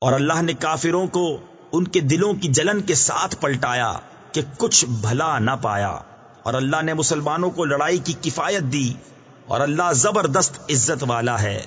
اور اللہ نے کافروں کو ان کے دلوں کی جلن کے ساتھ پلٹایا کہ کچھ بھلا نہ پایا۔ اور اللہ نے مسلمانوں کو لڑائی کی کفایت دی اور اللہ زبردست عزت والا ہے۔